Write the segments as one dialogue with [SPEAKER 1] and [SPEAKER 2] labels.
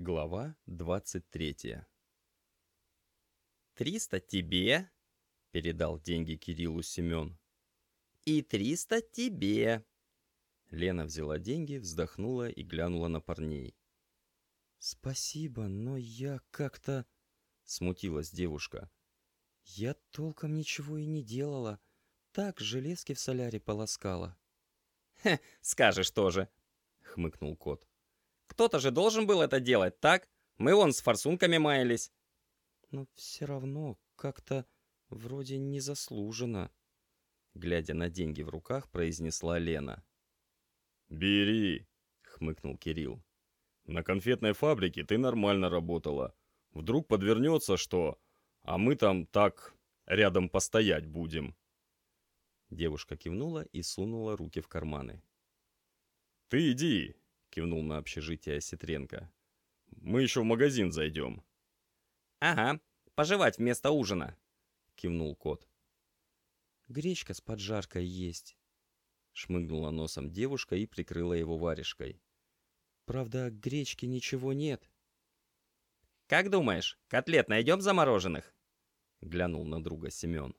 [SPEAKER 1] Глава 23 «Триста тебе», — передал деньги Кириллу Семен. «И триста тебе». Лена взяла деньги, вздохнула и глянула на парней. «Спасибо, но я как-то...» — смутилась девушка. «Я толком ничего и не делала. Так железки в соляре полоскала».
[SPEAKER 2] «Хе, скажешь тоже», — хмыкнул кот. Кто-то же должен был это делать, так? Мы вон с форсунками маялись.
[SPEAKER 1] Но все равно как-то вроде незаслуженно. Глядя на деньги в руках, произнесла Лена.
[SPEAKER 3] «Бери», — хмыкнул Кирилл. «На конфетной фабрике ты нормально работала. Вдруг подвернется что, а мы там так рядом постоять будем».
[SPEAKER 1] Девушка кивнула и сунула руки в карманы.
[SPEAKER 3] «Ты иди, — кивнул на общежитие Ситренко. «Мы еще в магазин зайдем».
[SPEAKER 2] «Ага, пожевать вместо ужина», — кивнул кот.
[SPEAKER 1] «Гречка с поджаркой есть», — шмыгнула носом девушка и прикрыла его варежкой. «Правда, гречки ничего нет».
[SPEAKER 2] «Как думаешь, котлет найдем замороженных?»
[SPEAKER 1] — глянул на друга Семен.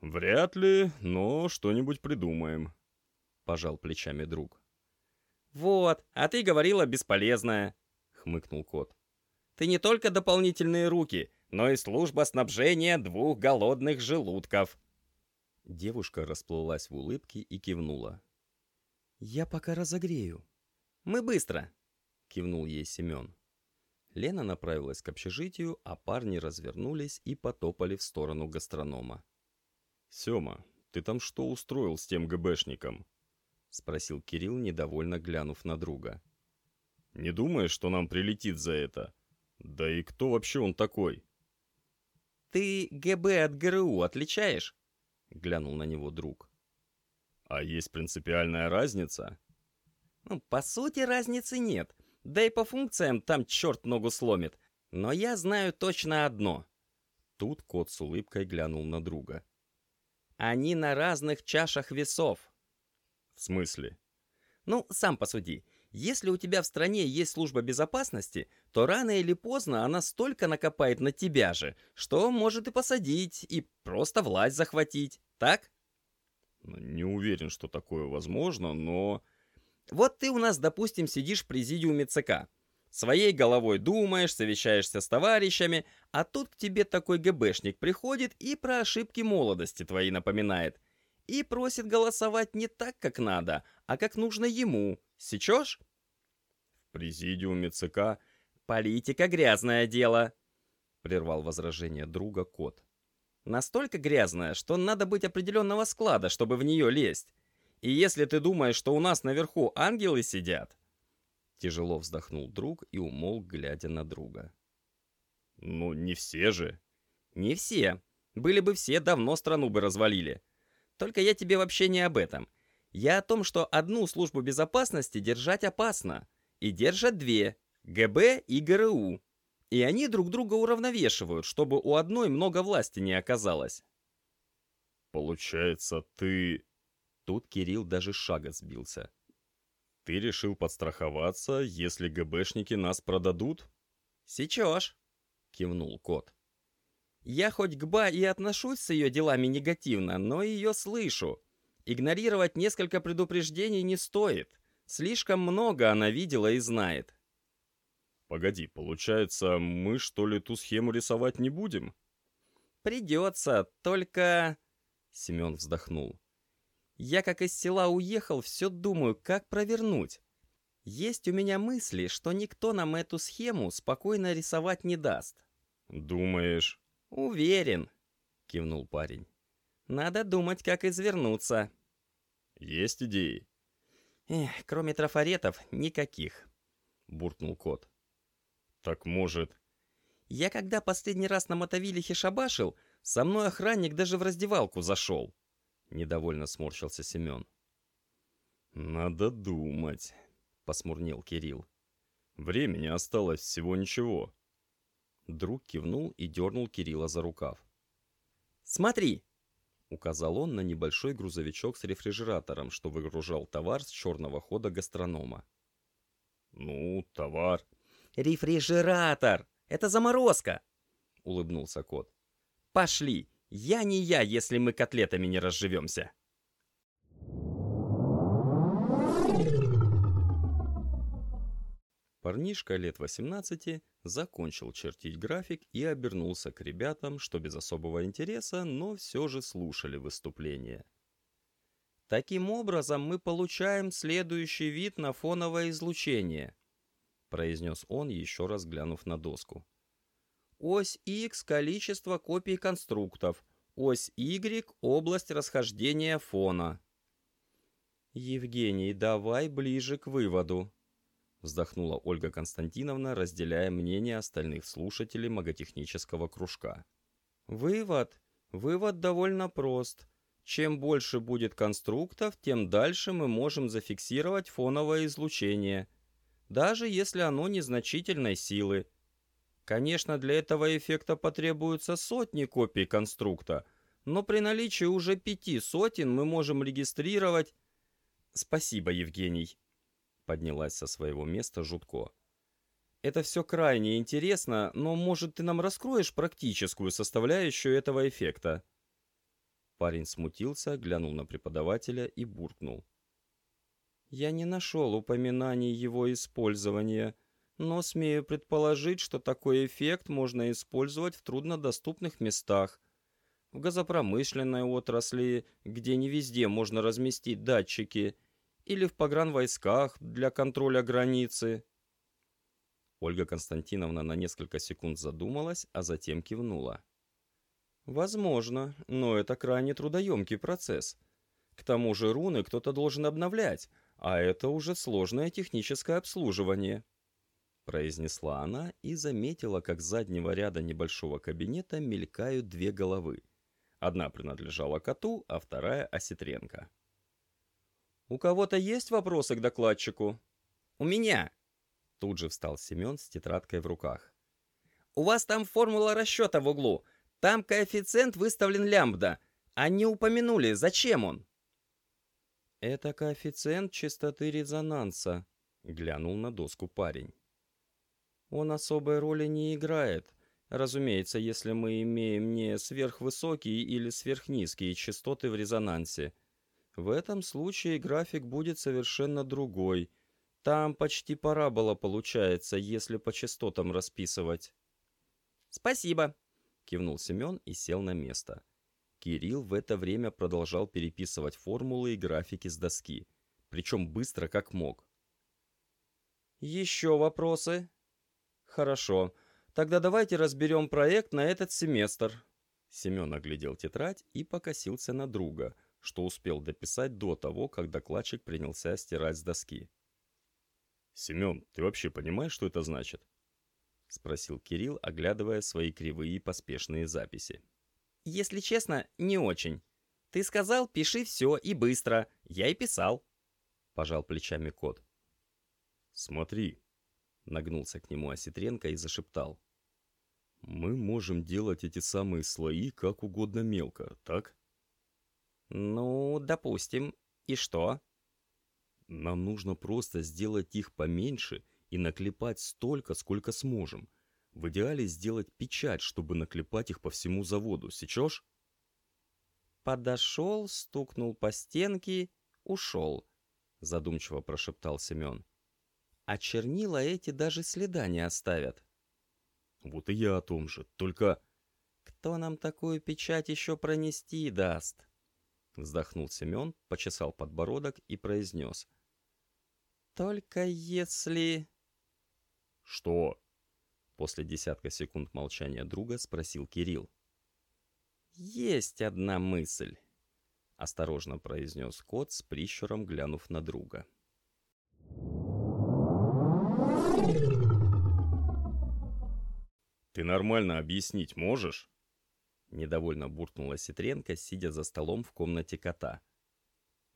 [SPEAKER 3] «Вряд ли, но что-нибудь придумаем», — пожал плечами друг.
[SPEAKER 2] «Вот, а ты говорила бесполезная», — хмыкнул кот. «Ты не только дополнительные руки, но и служба снабжения двух голодных желудков».
[SPEAKER 1] Девушка расплылась в улыбке и кивнула. «Я пока разогрею».
[SPEAKER 2] «Мы быстро», —
[SPEAKER 1] кивнул ей Семен. Лена направилась к общежитию, а парни развернулись и потопали в сторону гастронома.
[SPEAKER 3] «Сема, ты там что устроил с тем ГБшником?»
[SPEAKER 1] — спросил Кирилл, недовольно глянув на друга.
[SPEAKER 3] «Не думаешь, что нам прилетит за это? Да и кто вообще он такой?»
[SPEAKER 2] «Ты ГБ от ГРУ отличаешь?» — глянул на него друг.
[SPEAKER 3] «А есть принципиальная разница?»
[SPEAKER 2] «Ну, по сути, разницы нет. Да и по функциям там черт ногу сломит. Но я знаю точно одно».
[SPEAKER 1] Тут кот с улыбкой глянул на друга.
[SPEAKER 2] «Они на разных чашах весов».
[SPEAKER 3] «В смысле?»
[SPEAKER 2] «Ну, сам посуди. Если у тебя в стране есть служба безопасности, то рано или поздно она столько накопает на тебя же, что может и посадить, и просто власть захватить. Так?»
[SPEAKER 3] ну, «Не уверен, что такое возможно, но...»
[SPEAKER 2] «Вот ты у нас, допустим, сидишь в президиуме ЦК. Своей головой думаешь, совещаешься с товарищами, а тут к тебе такой ГБшник приходит и про ошибки молодости твои напоминает и просит голосовать не так, как надо, а как нужно ему. Сечешь?
[SPEAKER 3] В президиуме ЦК
[SPEAKER 2] политика грязное дело, прервал возражение друга кот. Настолько грязная, что надо быть определенного склада, чтобы в нее лезть. И если ты думаешь, что у нас наверху ангелы сидят...
[SPEAKER 1] Тяжело вздохнул друг и умолк, глядя на друга.
[SPEAKER 3] «Ну, не все же».
[SPEAKER 2] «Не все. Были бы все, давно страну бы развалили. Только я тебе вообще не об этом. Я о том, что одну службу безопасности держать опасно. И держат две – ГБ и ГРУ. И они друг друга уравновешивают, чтобы у одной много власти не оказалось.
[SPEAKER 3] Получается, ты...
[SPEAKER 1] Тут Кирилл даже шага сбился.
[SPEAKER 3] Ты решил подстраховаться, если ГБшники нас продадут?
[SPEAKER 2] Сечешь, кивнул кот. Я хоть к Ба и отношусь с ее делами негативно, но ее слышу. Игнорировать несколько предупреждений не стоит. Слишком много она видела и знает.
[SPEAKER 3] Погоди, получается, мы что ли ту схему рисовать не будем?
[SPEAKER 2] Придется, только... Семен вздохнул. Я как из села уехал, все думаю, как провернуть. Есть у меня мысли, что никто нам эту схему спокойно рисовать не даст.
[SPEAKER 3] Думаешь?
[SPEAKER 2] «Уверен», — кивнул парень. «Надо думать, как извернуться».
[SPEAKER 3] «Есть идеи?»
[SPEAKER 2] «Эх, кроме трафаретов, никаких», — буркнул кот.
[SPEAKER 3] «Так может...»
[SPEAKER 2] «Я когда последний раз на мотовилихе шабашил, со мной охранник даже в раздевалку зашел», — недовольно сморщился Семен.
[SPEAKER 3] «Надо думать», — посмурнел Кирилл. «Времени осталось всего ничего».
[SPEAKER 1] Друг кивнул и дернул Кирилла за рукав.
[SPEAKER 2] «Смотри!»
[SPEAKER 1] — указал он на небольшой грузовичок с рефрижератором, что выгружал товар с черного хода гастронома.
[SPEAKER 3] «Ну, товар.
[SPEAKER 2] «Рефрижератор! Это заморозка!» — улыбнулся кот. «Пошли! Я не я, если мы котлетами не разживемся!»
[SPEAKER 1] Парнишка лет 18 закончил чертить график и обернулся к ребятам, что без особого интереса, но все же слушали выступление.
[SPEAKER 2] Таким образом, мы получаем следующий вид на фоновое излучение, произнес он, еще раз глянув на доску. Ось X – количество копий конструктов, ось Y – область расхождения фона. Евгений, давай ближе к выводу, вздохнула Ольга Константиновна, разделяя мнение остальных слушателей маготехнического кружка. Вывод? Вывод довольно прост. Чем больше будет конструктов, тем дальше мы можем зафиксировать фоновое излучение, даже если оно незначительной силы. Конечно, для этого эффекта потребуются сотни копий конструкта, но при наличии уже пяти сотен мы можем регистрировать... Спасибо, Евгений, Поднялась со своего места Жутко. Это все крайне интересно, но, может, ты нам раскроешь практическую составляющую этого эффекта? Парень смутился, глянул на преподавателя и буркнул. Я не нашел упоминаний его использования, но смею предположить, что такой эффект можно использовать в труднодоступных местах, в газопромышленной отрасли, где не везде можно разместить датчики, или в погранвойсках для контроля границы. Ольга Константиновна на несколько секунд задумалась, а затем кивнула. Возможно, но это крайне трудоемкий процесс. К тому же руны кто-то должен обновлять, а это уже сложное техническое обслуживание. Произнесла она и заметила, как с заднего ряда небольшого кабинета мелькают две головы. Одна принадлежала коту, а вторая — Осетренко. «У кого-то есть вопросы к докладчику?» «У меня!» Тут же встал Семен с тетрадкой в руках. «У вас там формула расчета в углу. Там коэффициент выставлен лямбда. Они упомянули, зачем он?»
[SPEAKER 1] «Это коэффициент частоты резонанса», — глянул на доску парень. «Он особой роли не играет, разумеется, если мы имеем не сверхвысокие или сверхнизкие частоты в резонансе — в этом случае график будет совершенно другой. Там почти парабола получается, если по частотам расписывать.
[SPEAKER 2] «Спасибо», —
[SPEAKER 1] кивнул Семен и сел на место. Кирилл в это время продолжал переписывать формулы и графики с доски, причем быстро как мог.
[SPEAKER 2] «Еще вопросы?» «Хорошо. Тогда давайте разберем проект на этот семестр».
[SPEAKER 1] Семен оглядел тетрадь и покосился на друга — что успел дописать до того, как докладчик принялся стирать с доски. «Семен, ты вообще понимаешь, что это значит?» — спросил Кирилл, оглядывая свои кривые и поспешные записи.
[SPEAKER 2] «Если честно, не очень. Ты сказал, пиши все и быстро. Я и писал», — пожал плечами кот.
[SPEAKER 1] «Смотри», — нагнулся к нему Осетренко и зашептал. «Мы можем делать эти самые слои как угодно мелко, так?»
[SPEAKER 2] «Ну, допустим. И что?»
[SPEAKER 1] «Нам нужно просто сделать их поменьше и наклепать столько, сколько сможем. В идеале сделать печать, чтобы наклепать их по всему заводу. Сечешь?»
[SPEAKER 2] «Подошел, стукнул по стенке, ушел», — задумчиво прошептал Семен. «А чернила эти даже следа не оставят».
[SPEAKER 1] «Вот и я о том же, только...»
[SPEAKER 2] «Кто нам такую печать еще пронести даст?»
[SPEAKER 1] Вздохнул Семен, почесал подбородок и произнес.
[SPEAKER 2] «Только если...»
[SPEAKER 1] «Что?» После десятка секунд молчания друга спросил Кирилл.
[SPEAKER 2] «Есть одна мысль», —
[SPEAKER 1] осторожно произнес кот с прищуром, глянув на друга. «Ты нормально объяснить можешь?» Недовольно буркнула Ситренко, сидя за столом в комнате кота.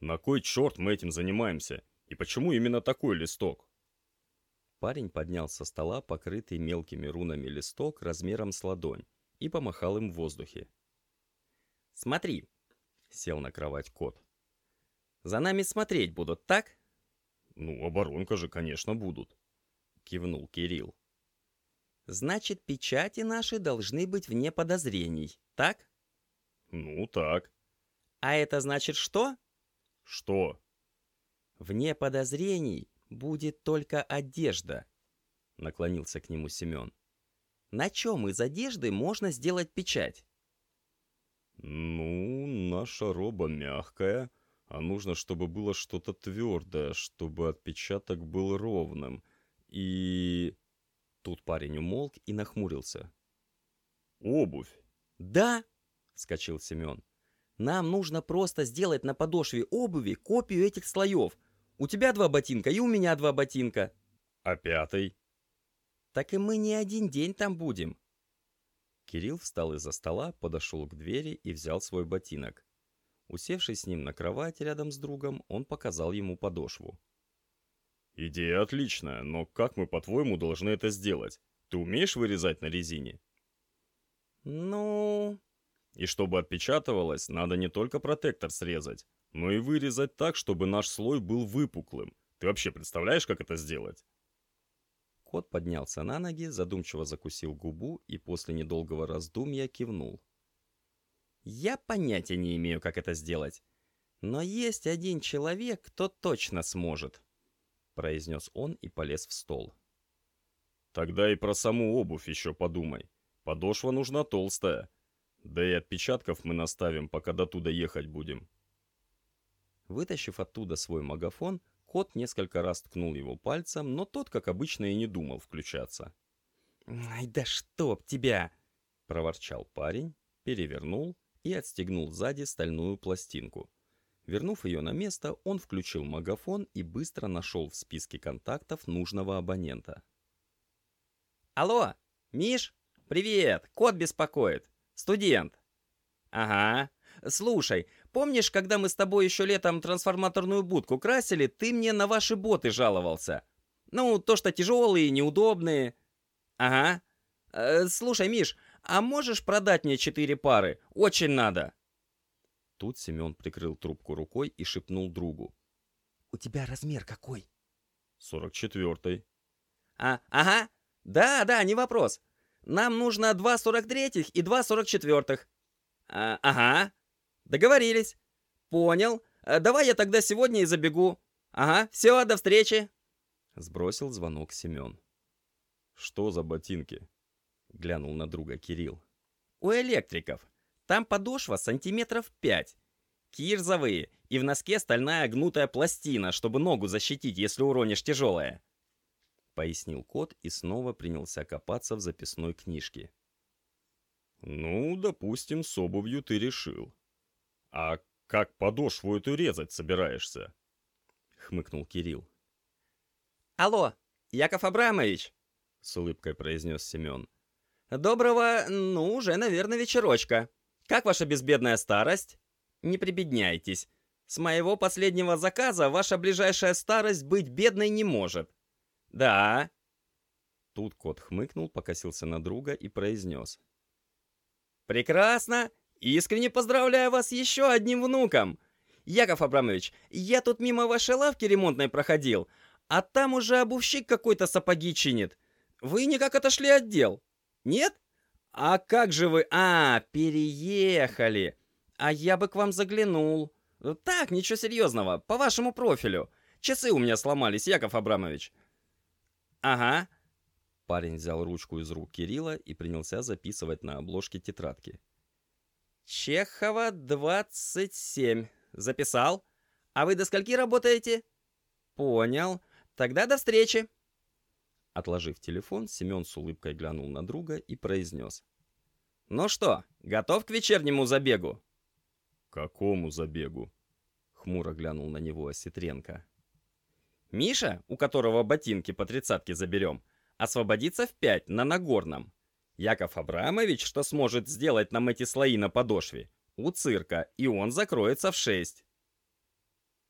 [SPEAKER 1] «На кой черт мы этим занимаемся? И почему именно такой листок?» Парень поднял со стола покрытый мелкими рунами листок размером с ладонь и помахал им в воздухе.
[SPEAKER 2] «Смотри!» — сел на кровать кот. «За нами смотреть будут, так?»
[SPEAKER 1] «Ну, оборонка же, конечно, будут», — кивнул Кирилл.
[SPEAKER 2] Значит, печати наши должны быть вне подозрений, так?
[SPEAKER 3] Ну, так.
[SPEAKER 2] А это значит что?
[SPEAKER 3] Что?
[SPEAKER 2] Вне подозрений будет только одежда, наклонился к нему Семен. На чем из одежды можно сделать печать?
[SPEAKER 3] Ну, наша роба мягкая, а нужно, чтобы было что-то твердое, чтобы отпечаток был ровным. И...
[SPEAKER 2] Тут парень умолк и нахмурился.
[SPEAKER 3] Обувь.
[SPEAKER 2] Да, вскочил Семен. Нам нужно просто сделать на подошве обуви копию этих слоев. У тебя два ботинка и у меня два ботинка.
[SPEAKER 3] А пятый?
[SPEAKER 2] Так и мы не один день там будем.
[SPEAKER 1] Кирилл встал из-за стола, подошел к двери и взял свой ботинок. Усевшись с ним на кровать рядом с другом, он показал ему подошву.
[SPEAKER 3] «Идея отличная, но как мы, по-твоему, должны это сделать? Ты умеешь вырезать на резине?»
[SPEAKER 2] «Ну...»
[SPEAKER 3] «И чтобы отпечатывалось, надо не только протектор срезать, но и вырезать так, чтобы наш слой был выпуклым. Ты вообще представляешь, как это сделать?»
[SPEAKER 1] Кот поднялся на ноги, задумчиво закусил губу и после недолгого раздумья кивнул.
[SPEAKER 2] «Я понятия не имею, как это сделать. Но есть один человек, кто точно сможет», — произнес он и полез в стол.
[SPEAKER 3] «Тогда и про саму обувь еще подумай. Подошва нужна толстая. Да и отпечатков мы наставим, пока до туда ехать будем».
[SPEAKER 1] Вытащив оттуда свой магафон, Кот несколько раз ткнул его пальцем, но тот, как обычно, и не думал включаться.
[SPEAKER 2] «Ай да чтоб тебя!»
[SPEAKER 1] — проворчал парень, перевернул и отстегнул сзади стальную пластинку. Вернув ее на место, он включил магафон и быстро нашел в списке контактов нужного абонента.
[SPEAKER 2] «Алло, Миш? Привет! Кот беспокоит. Студент». «Ага. Слушай, Помнишь, когда мы с тобой еще летом трансформаторную будку красили, ты мне на ваши боты жаловался? Ну, то, что тяжелые, неудобные. Ага. Э, слушай, Миш, а можешь продать мне четыре пары? Очень надо.
[SPEAKER 1] Тут Семен прикрыл трубку рукой и шепнул другу.
[SPEAKER 2] «У тебя размер какой?»
[SPEAKER 3] «Сорок четвертый».
[SPEAKER 2] «А, ага. Да, да, не вопрос. Нам нужно два сорок третьих и два сорок четвертых». А, «Ага. Договорились. Понял. Э, давай я тогда сегодня и забегу. Ага, все, до встречи.
[SPEAKER 1] Сбросил звонок Семен.
[SPEAKER 3] Что за ботинки?
[SPEAKER 1] Глянул на друга Кирилл.
[SPEAKER 2] У электриков. Там подошва сантиметров пять. Кирзовые, и в носке стальная гнутая пластина, чтобы ногу защитить, если уронишь тяжелое.
[SPEAKER 1] Пояснил кот и снова принялся копаться в записной книжке.
[SPEAKER 3] «Ну, допустим, с обувью ты решил. «А как подошву эту резать собираешься?» — хмыкнул Кирилл.
[SPEAKER 2] «Алло, Яков Абрамович!» — с улыбкой произнес Семен. «Доброго, ну, уже, наверное, вечерочка. Как ваша безбедная старость? Не прибедняйтесь. С моего последнего заказа ваша ближайшая старость быть бедной не может. Да».
[SPEAKER 1] Тут кот хмыкнул, покосился на друга и произнес.
[SPEAKER 2] «Прекрасно! Искренне поздравляю вас еще одним внуком. Яков Абрамович, я тут мимо вашей лавки ремонтной проходил, а там уже обувщик какой-то сапоги чинит. Вы никак отошли от дел? Нет? А как же вы... А, переехали. А я бы к вам заглянул. Так, ничего серьезного, по вашему профилю. Часы у меня сломались, Яков Абрамович. Ага.
[SPEAKER 1] Парень взял ручку из рук Кирилла и принялся записывать на обложке тетрадки.
[SPEAKER 2] Чехова, 27. Записал. А вы до скольки работаете? Понял. Тогда до встречи.
[SPEAKER 1] Отложив телефон, Семен с улыбкой глянул на друга и произнес.
[SPEAKER 2] «Ну что, готов к вечернему забегу?»
[SPEAKER 3] «Какому забегу?»
[SPEAKER 1] Хмуро глянул на него Осетренко.
[SPEAKER 2] «Миша, у которого ботинки по тридцатке заберем, освободится в пять на Нагорном. Яков Абрамович, что сможет сделать нам эти слои на подошве, у цирка, и он закроется в шесть.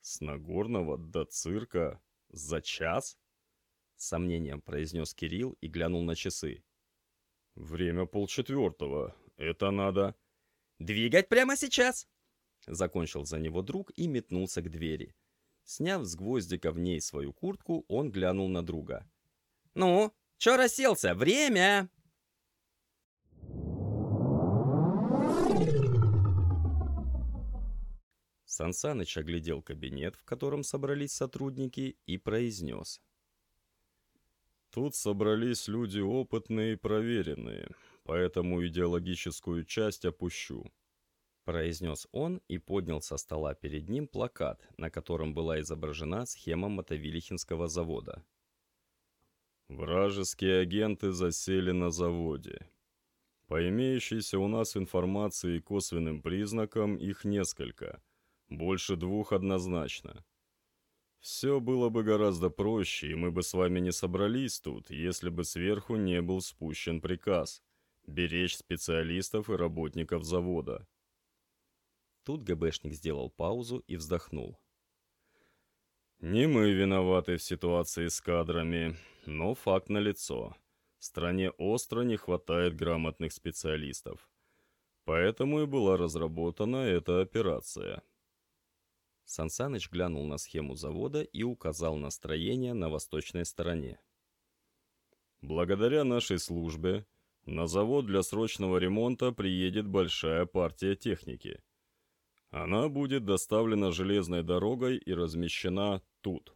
[SPEAKER 3] С Нагорного до цирка за час?
[SPEAKER 1] С сомнением произнес Кирилл и глянул на часы.
[SPEAKER 3] Время полчетвертого. Это надо...
[SPEAKER 2] Двигать прямо сейчас!
[SPEAKER 1] Закончил за него друг и метнулся к двери. Сняв с гвоздика в ней свою куртку, он глянул на друга.
[SPEAKER 2] «Ну, Чё расселся? Время!»
[SPEAKER 1] Сансаныч оглядел кабинет, в котором собрались сотрудники, и произнес.
[SPEAKER 3] Тут собрались люди опытные и проверенные, поэтому идеологическую часть опущу.
[SPEAKER 1] Произнес он и поднял со стола перед ним плакат, на котором была изображена схема Мотовилихинского завода.
[SPEAKER 3] Вражеские агенты засели на заводе. По имеющейся у нас информации и косвенным признакам их несколько – больше двух однозначно. Все было бы гораздо проще, и мы бы с вами не собрались тут, если бы сверху не был спущен приказ беречь специалистов и работников завода.
[SPEAKER 1] Тут ГБшник сделал паузу и вздохнул.
[SPEAKER 3] Не мы виноваты в ситуации с кадрами, но факт налицо. Стране остро не хватает грамотных специалистов. Поэтому и была разработана эта операция.
[SPEAKER 1] Сансаныч глянул на схему завода и указал на строение на восточной стороне.
[SPEAKER 3] Благодаря нашей службе на завод для срочного ремонта приедет большая партия техники. Она будет доставлена железной дорогой и размещена тут.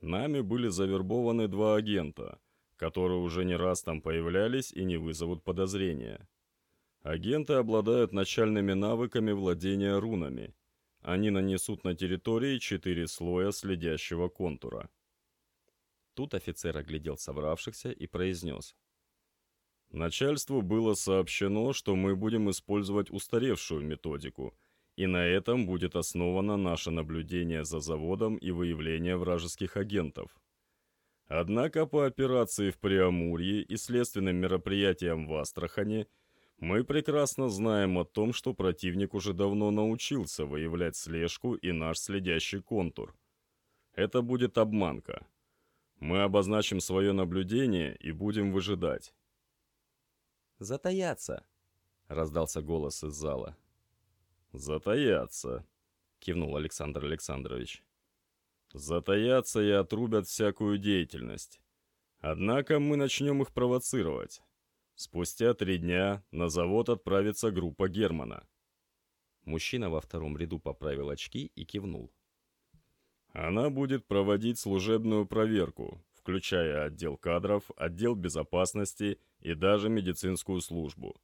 [SPEAKER 3] Нами были завербованы два агента, которые уже не раз там появлялись и не вызовут подозрения. Агенты обладают начальными навыками владения рунами – они нанесут на территории четыре слоя следящего контура.
[SPEAKER 1] Тут офицер оглядел собравшихся и произнес.
[SPEAKER 3] Начальству было сообщено, что мы будем использовать устаревшую методику, и на этом будет основано наше наблюдение за заводом и выявление вражеских агентов. Однако по операции в Преамурье и следственным мероприятиям в Астрахане – мы прекрасно знаем о том, что противник уже давно научился выявлять слежку и наш следящий контур. Это будет обманка. Мы обозначим свое наблюдение и будем выжидать.
[SPEAKER 1] «Затаяться!» — раздался голос из зала.
[SPEAKER 3] «Затаяться!» — кивнул Александр Александрович. «Затаяться и отрубят всякую деятельность. Однако мы начнем их провоцировать. Спустя три дня на завод отправится группа Германа.
[SPEAKER 1] Мужчина во втором ряду поправил очки и кивнул.
[SPEAKER 3] Она будет проводить служебную проверку, включая отдел кадров, отдел безопасности и даже медицинскую службу.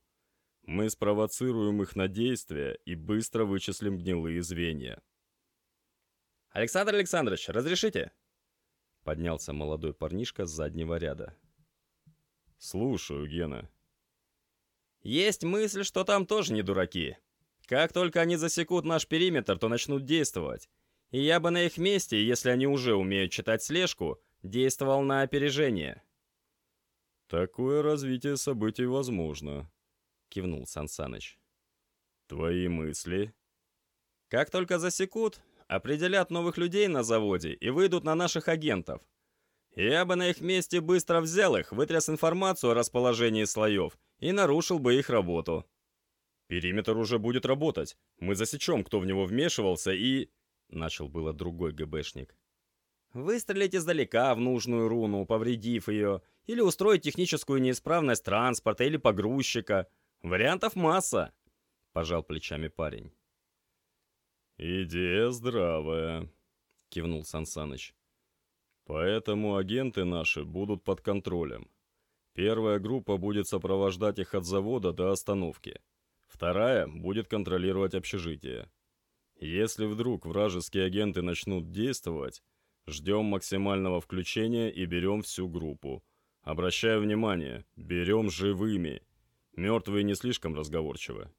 [SPEAKER 3] Мы спровоцируем их на действия и быстро вычислим гнилые звенья.
[SPEAKER 2] «Александр Александрович, разрешите?»
[SPEAKER 1] Поднялся молодой парнишка с заднего ряда.
[SPEAKER 3] «Слушаю, Гена».
[SPEAKER 2] «Есть мысль, что там тоже не дураки. Как только они засекут наш периметр, то начнут действовать. И я бы на их месте, если они уже умеют читать слежку, действовал на опережение».
[SPEAKER 3] «Такое развитие событий возможно», — кивнул Сансаныч. «Твои мысли?»
[SPEAKER 2] «Как только засекут, определят новых людей на заводе и выйдут на наших агентов. Я бы на их месте быстро взял их, вытряс информацию о расположении слоев и нарушил бы их работу.
[SPEAKER 3] Периметр уже будет работать. Мы засечем, кто в него вмешивался и...
[SPEAKER 1] Начал было другой ГБшник.
[SPEAKER 2] Выстрелить издалека в нужную руну, повредив ее, или устроить техническую неисправность транспорта или погрузчика. Вариантов масса. Пожал плечами парень.
[SPEAKER 3] «Идея здравая», — кивнул Сансаныч. Поэтому агенты наши будут под контролем. Первая группа будет сопровождать их от завода до остановки. Вторая будет контролировать общежитие. Если вдруг вражеские агенты начнут действовать, ждем максимального включения и берем всю группу. Обращаю внимание, берем живыми. Мертвые не слишком разговорчивы.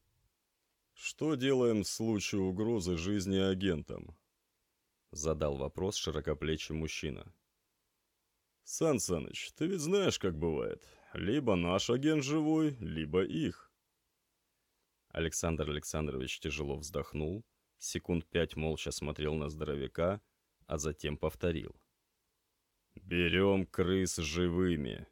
[SPEAKER 3] Что делаем в случае угрозы жизни агентам? Задал вопрос широкоплечий мужчина. «Сан Саныч, ты ведь знаешь, как бывает. Либо наш агент живой, либо их».
[SPEAKER 1] Александр Александрович тяжело вздохнул, секунд пять молча смотрел на здоровяка, а затем повторил.
[SPEAKER 3] «Берем крыс живыми».